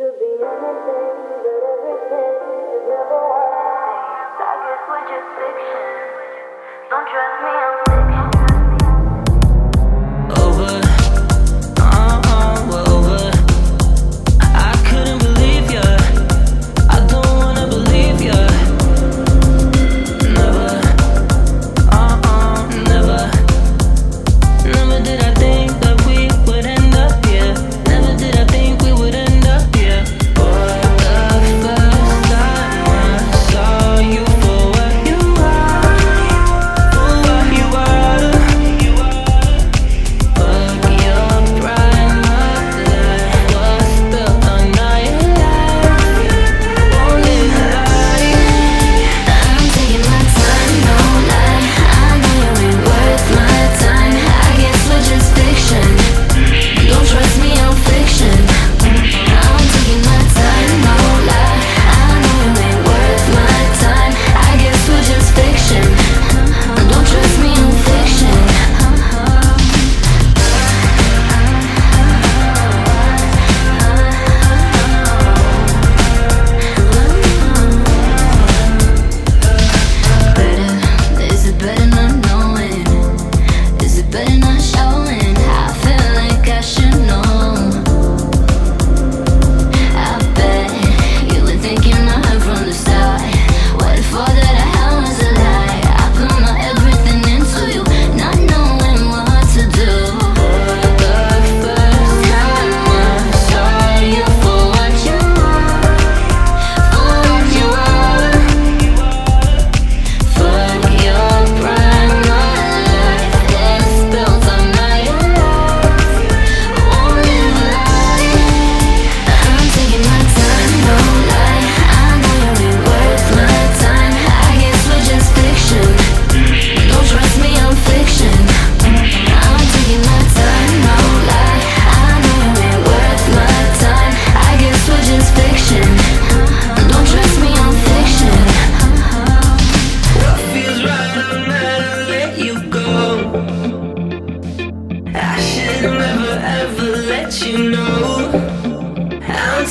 Don't trust me, I'm sick.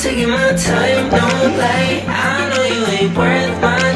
taking my time, no lie. I know you ain't worth my